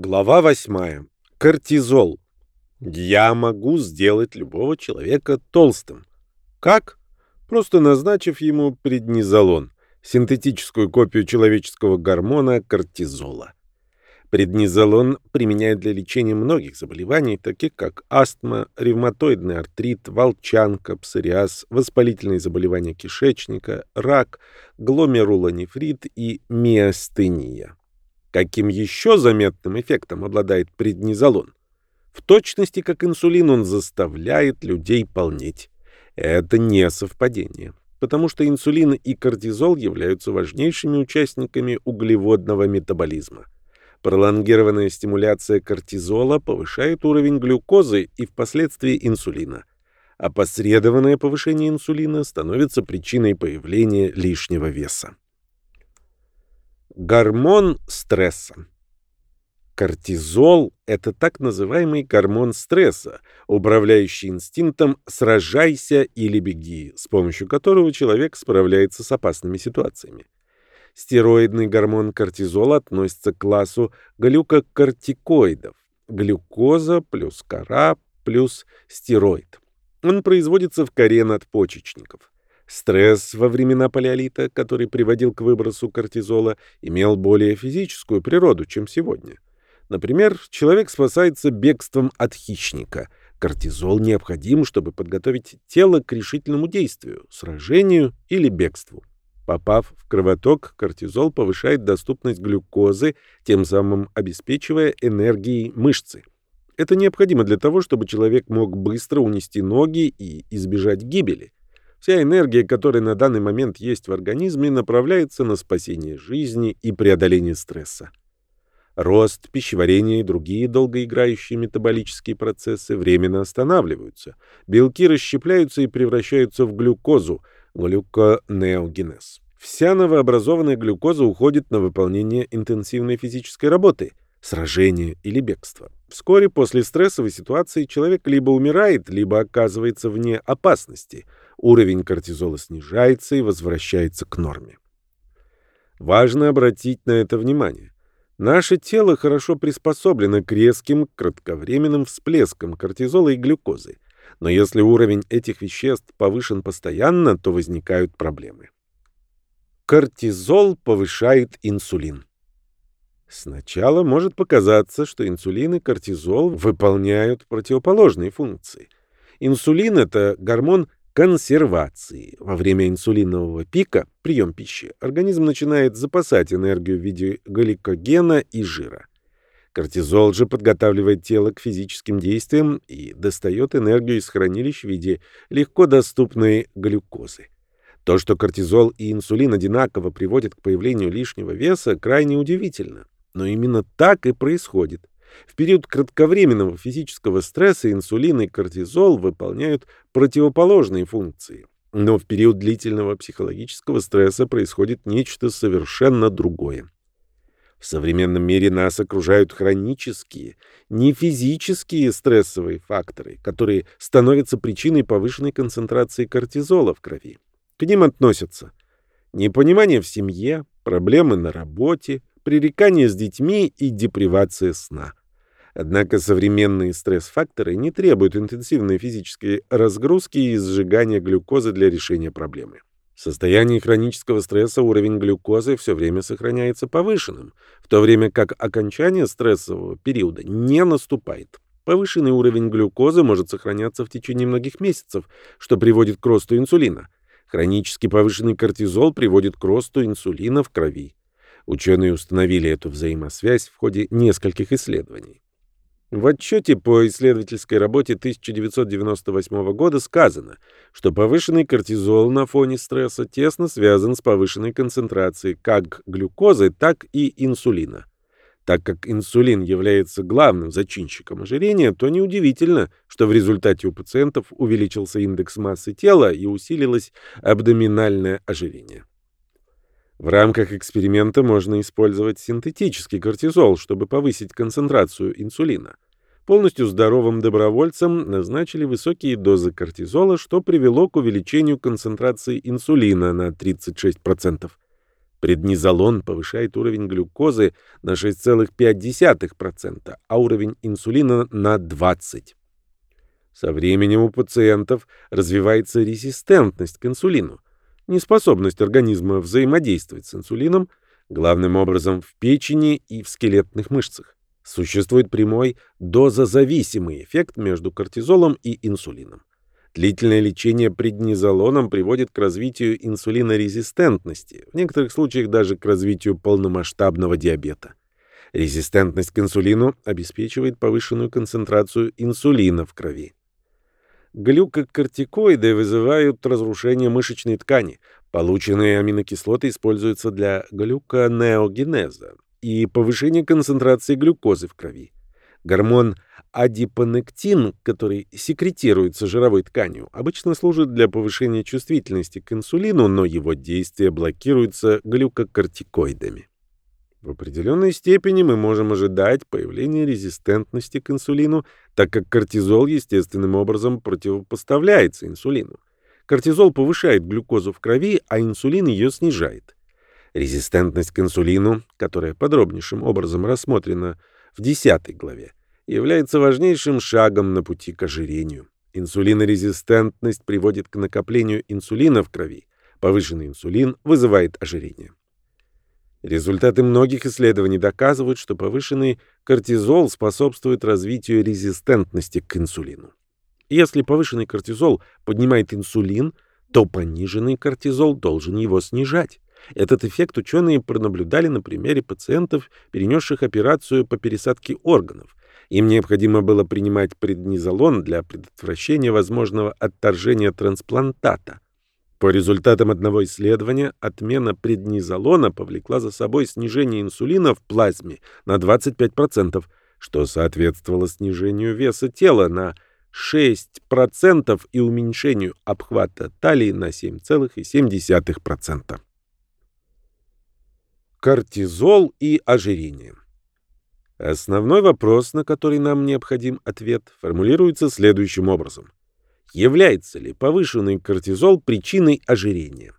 Глава 8. Кортизол. Я могу сделать любого человека толстым. Как? Просто назначив ему преднизолон, синтетическую копию человеческого гормона кортизола. Преднизолон применяют для лечения многих заболеваний, таких как астма, ревматоидный артрит, волчанка, псориаз, воспалительные заболевания кишечника, рак, гломерулонефрит и миостения. Каким еще заметным эффектом обладает преднизолон? В точности, как инсулин, он заставляет людей полнеть. Это не совпадение, потому что инсулин и кортизол являются важнейшими участниками углеводного метаболизма. Пролонгированная стимуляция кортизола повышает уровень глюкозы и впоследствии инсулина. Опосредованное повышение инсулина становится причиной появления лишнего веса. Гормон стресса. Кортизол – это так называемый гормон стресса, управляющий инстинктом «сражайся или беги», с помощью которого человек справляется с опасными ситуациями. Стероидный гормон кортизол относится к классу глюкокортикоидов – глюкоза плюс кора плюс стероид. Он производится в коре надпочечников. Стресс во времена палеолита, который приводил к выбросу кортизола, имел более физическую природу, чем сегодня. Например, человек спасается бегством от хищника. Кортизол необходим, чтобы подготовить тело к решительному действию, сражению или бегству. Попав в кровоток, кортизол повышает доступность глюкозы, тем самым обеспечивая энергией мышцы. Это необходимо для того, чтобы человек мог быстро унести ноги и избежать гибели. Вся энергия, которая на данный момент есть в организме, направляется на спасение жизни и преодоление стресса. Рост, пищеварение и другие долгоиграющие метаболические процессы временно останавливаются. Белки расщепляются и превращаются в глюкозу, глюконеогенез. Вся новообразованная глюкоза уходит на выполнение интенсивной физической работы – сражение или бегство. Вскоре после стрессовой ситуации человек либо умирает, либо оказывается вне опасности. Уровень кортизола снижается и возвращается к норме. Важно обратить на это внимание. Наше тело хорошо приспособлено к резким, кратковременным всплескам кортизола и глюкозы. Но если уровень этих веществ повышен постоянно, то возникают проблемы. Кортизол повышает инсулин. Сначала может показаться, что инсулин и кортизол выполняют противоположные функции. Инсулин – это гормон консервации. Во время инсулинового пика, прием пищи, организм начинает запасать энергию в виде гликогена и жира. Кортизол же подготавливает тело к физическим действиям и достает энергию из хранилищ в виде легко доступной глюкозы. То, что кортизол и инсулин одинаково приводят к появлению лишнего веса, крайне удивительно. Но именно так и происходит. В период кратковременного физического стресса инсулин и кортизол выполняют противоположные функции. Но в период длительного психологического стресса происходит нечто совершенно другое. В современном мире нас окружают хронические, не физические стрессовые факторы, которые становятся причиной повышенной концентрации кортизола в крови. К ним относятся непонимание в семье, проблемы на работе, пререкание с детьми и депривация сна. Однако современные стресс-факторы не требуют интенсивной физической разгрузки и сжигания глюкозы для решения проблемы. В состоянии хронического стресса уровень глюкозы все время сохраняется повышенным, в то время как окончание стрессового периода не наступает. Повышенный уровень глюкозы может сохраняться в течение многих месяцев, что приводит к росту инсулина. Хронически повышенный кортизол приводит к росту инсулина в крови. Ученые установили эту взаимосвязь в ходе нескольких исследований. В отчете по исследовательской работе 1998 года сказано, что повышенный кортизол на фоне стресса тесно связан с повышенной концентрацией как глюкозы, так и инсулина. Так как инсулин является главным зачинщиком ожирения, то неудивительно, что в результате у пациентов увеличился индекс массы тела и усилилось абдоминальное ожирение. В рамках эксперимента можно использовать синтетический кортизол, чтобы повысить концентрацию инсулина. Полностью здоровым добровольцам назначили высокие дозы кортизола, что привело к увеличению концентрации инсулина на 36%. Преднизолон повышает уровень глюкозы на 6,5%, а уровень инсулина на 20%. Со временем у пациентов развивается резистентность к инсулину, неспособность организма взаимодействовать с инсулином, главным образом в печени и в скелетных мышцах. Существует прямой дозозависимый эффект между кортизолом и инсулином. Длительное лечение преднизолоном приводит к развитию инсулинорезистентности, в некоторых случаях даже к развитию полномасштабного диабета. Резистентность к инсулину обеспечивает повышенную концентрацию инсулина в крови. Глюкокортикоиды вызывают разрушение мышечной ткани. Полученные аминокислоты используются для глюконеогенеза и повышения концентрации глюкозы в крови. Гормон адипонектин, который секретируется жировой тканью, обычно служит для повышения чувствительности к инсулину, но его действие блокируется глюкокортикоидами. В определенной степени мы можем ожидать появления резистентности к инсулину, так как кортизол естественным образом противопоставляется инсулину. Кортизол повышает глюкозу в крови, а инсулин ее снижает. Резистентность к инсулину, которая подробнейшим образом рассмотрена в 10 главе, является важнейшим шагом на пути к ожирению. Инсулинорезистентность приводит к накоплению инсулина в крови. Повышенный инсулин вызывает ожирение. Результаты многих исследований доказывают, что повышенный кортизол способствует развитию резистентности к инсулину. Если повышенный кортизол поднимает инсулин, то пониженный кортизол должен его снижать. Этот эффект ученые пронаблюдали на примере пациентов, перенесших операцию по пересадке органов. Им необходимо было принимать преднизолон для предотвращения возможного отторжения трансплантата. По результатам одного исследования, отмена преднизолона повлекла за собой снижение инсулина в плазме на 25%, что соответствовало снижению веса тела на 6% и уменьшению обхвата талии на 7,7%. Кортизол и ожирение. Основной вопрос, на который нам необходим ответ, формулируется следующим образом. Является ли повышенный кортизол причиной ожирения?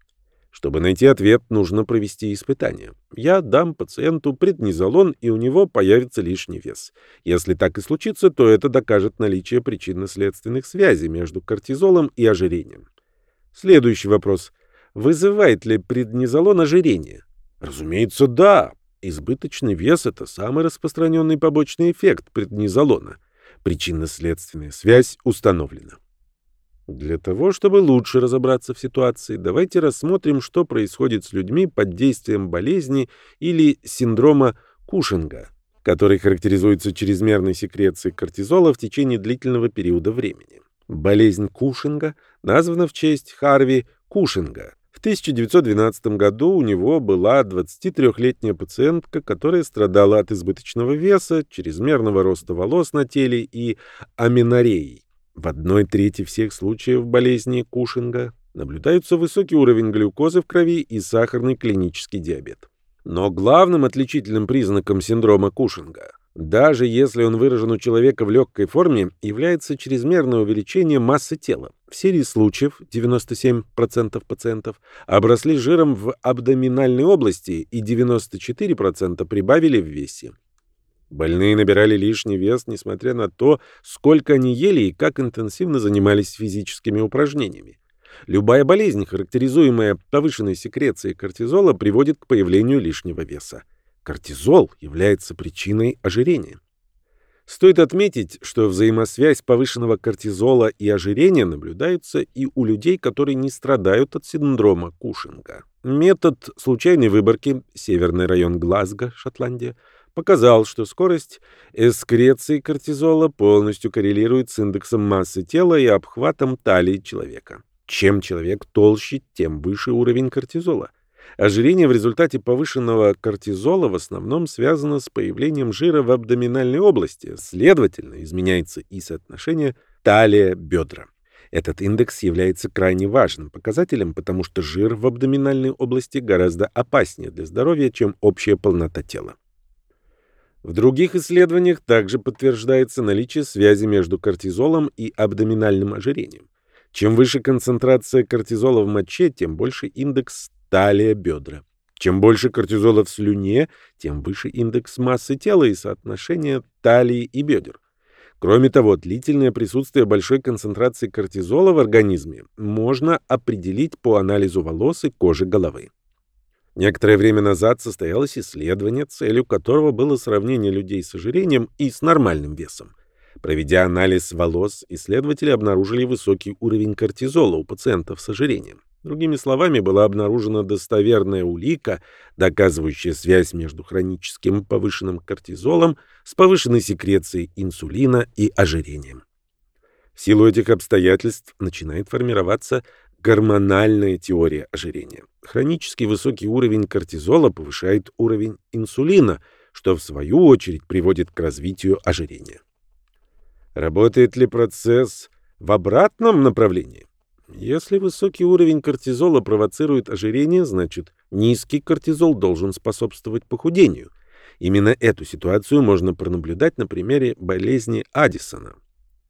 Чтобы найти ответ, нужно провести испытание. Я дам пациенту преднизолон, и у него появится лишний вес. Если так и случится, то это докажет наличие причинно-следственных связей между кортизолом и ожирением. Следующий вопрос. Вызывает ли преднизолон ожирение? Разумеется, да. Избыточный вес – это самый распространенный побочный эффект преднизолона. Причинно-следственная связь установлена. Для того, чтобы лучше разобраться в ситуации, давайте рассмотрим, что происходит с людьми под действием болезни или синдрома Кушинга, который характеризуется чрезмерной секрецией кортизола в течение длительного периода времени. Болезнь Кушинга названа в честь Харви Кушинга. В 1912 году у него была 23-летняя пациентка, которая страдала от избыточного веса, чрезмерного роста волос на теле и аменореи. В одной трети всех случаев болезни Кушинга наблюдается высокий уровень глюкозы в крови и сахарный клинический диабет. Но главным отличительным признаком синдрома Кушинга, даже если он выражен у человека в легкой форме, является чрезмерное увеличение массы тела. В серии случаев 97% пациентов обросли жиром в абдоминальной области и 94% прибавили в весе. Больные набирали лишний вес, несмотря на то, сколько они ели и как интенсивно занимались физическими упражнениями. Любая болезнь, характеризуемая повышенной секрецией кортизола, приводит к появлению лишнего веса. Кортизол является причиной ожирения. Стоит отметить, что взаимосвязь повышенного кортизола и ожирения наблюдается и у людей, которые не страдают от синдрома Кушинга. Метод случайной выборки, северный район Глазго, Шотландия, показал, что скорость эскреции кортизола полностью коррелирует с индексом массы тела и обхватом талии человека. Чем человек толще, тем выше уровень кортизола. Ожирение в результате повышенного кортизола в основном связано с появлением жира в абдоминальной области, следовательно, изменяется и соотношение талия-бедра. Этот индекс является крайне важным показателем, потому что жир в абдоминальной области гораздо опаснее для здоровья, чем общая полнота тела. В других исследованиях также подтверждается наличие связи между кортизолом и абдоминальным ожирением. Чем выше концентрация кортизола в моче, тем больше индекс талия бедра. Чем больше кортизола в слюне, тем выше индекс массы тела и соотношение талии и бедер. Кроме того, длительное присутствие большой концентрации кортизола в организме можно определить по анализу волос и кожи головы. Некоторое время назад состоялось исследование, целью которого было сравнение людей с ожирением и с нормальным весом. Проведя анализ волос, исследователи обнаружили высокий уровень кортизола у пациентов с ожирением. Другими словами, была обнаружена достоверная улика, доказывающая связь между хроническим повышенным кортизолом с повышенной секрецией инсулина и ожирением. В силу этих обстоятельств начинает формироваться гормональная теория ожирения. Хронически высокий уровень кортизола повышает уровень инсулина, что в свою очередь приводит к развитию ожирения. Работает ли процесс в обратном направлении? Если высокий уровень кортизола провоцирует ожирение, значит, низкий кортизол должен способствовать похудению. Именно эту ситуацию можно пронаблюдать на примере болезни Аддисона.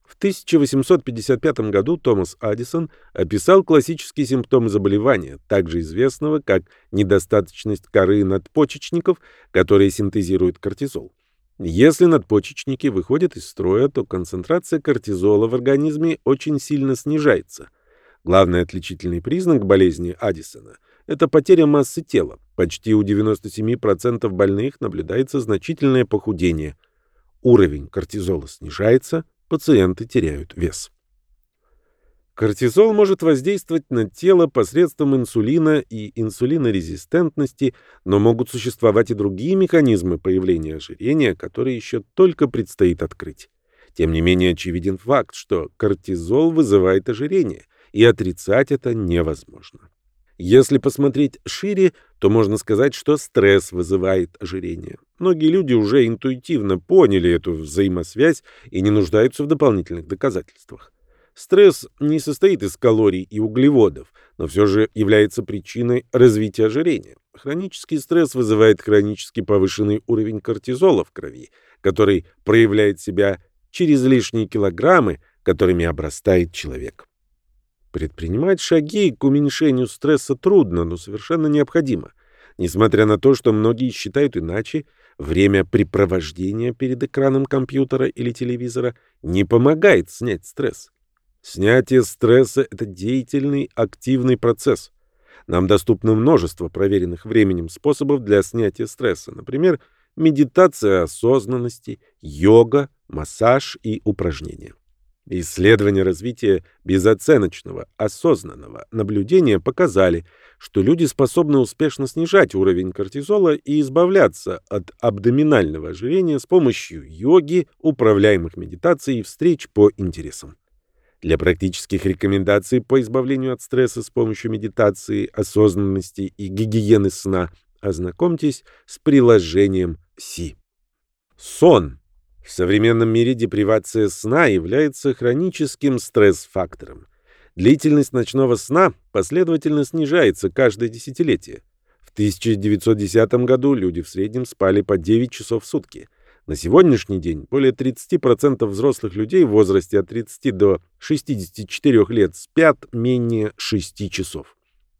В 1855 году Томас Аддисон описал классические симптомы заболевания, также известного как недостаточность коры надпочечников, которые синтезируют кортизол. Если надпочечники выходят из строя, то концентрация кортизола в организме очень сильно снижается – Главный отличительный признак болезни Аддисона – это потеря массы тела. Почти у 97% больных наблюдается значительное похудение. Уровень кортизола снижается, пациенты теряют вес. Кортизол может воздействовать на тело посредством инсулина и инсулинорезистентности, но могут существовать и другие механизмы появления ожирения, которые еще только предстоит открыть. Тем не менее очевиден факт, что кортизол вызывает ожирение – и отрицать это невозможно. Если посмотреть шире, то можно сказать, что стресс вызывает ожирение. Многие люди уже интуитивно поняли эту взаимосвязь и не нуждаются в дополнительных доказательствах. Стресс не состоит из калорий и углеводов, но все же является причиной развития ожирения. Хронический стресс вызывает хронически повышенный уровень кортизола в крови, который проявляет себя через лишние килограммы, которыми обрастает человек. Предпринимать шаги к уменьшению стресса трудно, но совершенно необходимо. Несмотря на то, что многие считают иначе, время препровождения перед экраном компьютера или телевизора не помогает снять стресс. Снятие стресса – это деятельный, активный процесс. Нам доступно множество проверенных временем способов для снятия стресса. Например, медитация осознанности, йога, массаж и упражнения. Исследования развития безоценочного, осознанного наблюдения показали, что люди способны успешно снижать уровень кортизола и избавляться от абдоминального ожирения с помощью йоги, управляемых медитаций и встреч по интересам. Для практических рекомендаций по избавлению от стресса с помощью медитации, осознанности и гигиены сна ознакомьтесь с приложением Си. Сон в современном мире депривация сна является хроническим стресс-фактором. Длительность ночного сна последовательно снижается каждое десятилетие. В 1910 году люди в среднем спали по 9 часов в сутки. На сегодняшний день более 30% взрослых людей в возрасте от 30 до 64 лет спят менее 6 часов.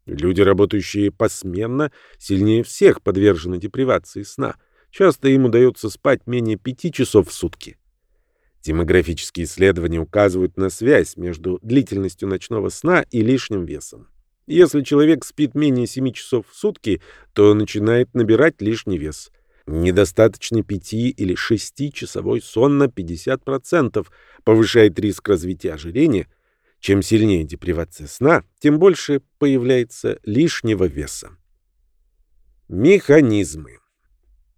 Люди, работающие посменно, сильнее всех подвержены депривации сна – Часто им удается спать менее пяти часов в сутки. Демографические исследования указывают на связь между длительностью ночного сна и лишним весом. Если человек спит менее 7 часов в сутки, то начинает набирать лишний вес. Недостаточно 5 или 6-часовой сон на 50% повышает риск развития ожирения. Чем сильнее депривация сна, тем больше появляется лишнего веса. Механизмы.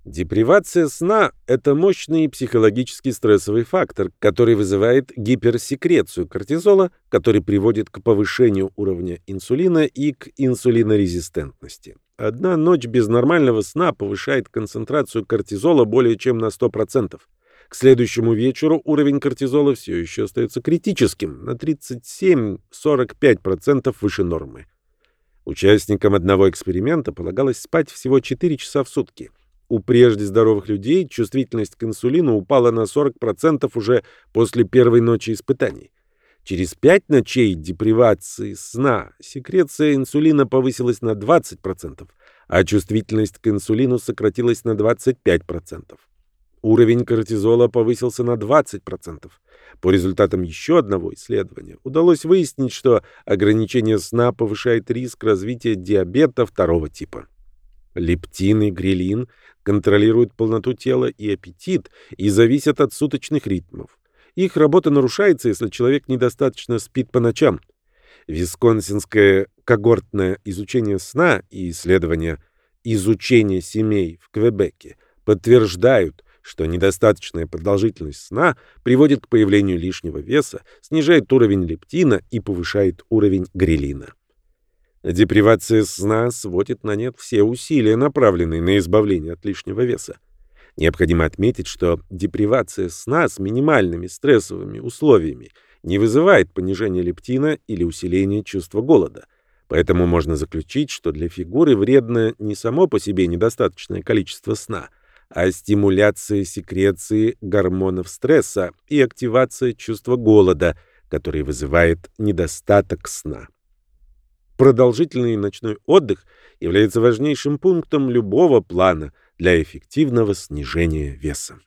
Депривация сна – это мощный психологический стрессовый фактор, который вызывает гиперсекрецию кортизола, который приводит к повышению уровня инсулина и к инсулинорезистентности. Одна ночь без нормального сна повышает концентрацию кортизола более чем на 100%. К следующему вечеру уровень кортизола все еще остается критическим, на 37-45% выше нормы. Участникам одного эксперимента полагалось спать всего 4 часа в сутки – у прежде здоровых людей чувствительность к инсулину упала на 40% уже после первой ночи испытаний. Через 5 ночей депривации сна секреция инсулина повысилась на 20%, а чувствительность к инсулину сократилась на 25%. Уровень кортизола повысился на 20%. По результатам еще одного исследования удалось выяснить, что ограничение сна повышает риск развития диабета второго типа. Лептин и грелин контролируют полноту тела и аппетит и зависят от суточных ритмов. Их работа нарушается, если человек недостаточно спит по ночам. Висконсинское когортное изучение сна и исследование изучения семей в Квебеке подтверждают, что недостаточная продолжительность сна приводит к появлению лишнего веса, снижает уровень лептина и повышает уровень грелина. Депривация сна сводит на нет все усилия, направленные на избавление от лишнего веса. Необходимо отметить, что депривация сна с минимальными стрессовыми условиями не вызывает понижения лептина или усиления чувства голода. Поэтому можно заключить, что для фигуры вредно не само по себе недостаточное количество сна, а стимуляция секреции гормонов стресса и активация чувства голода, который вызывает недостаток сна. Продолжительный ночной отдых является важнейшим пунктом любого плана для эффективного снижения веса.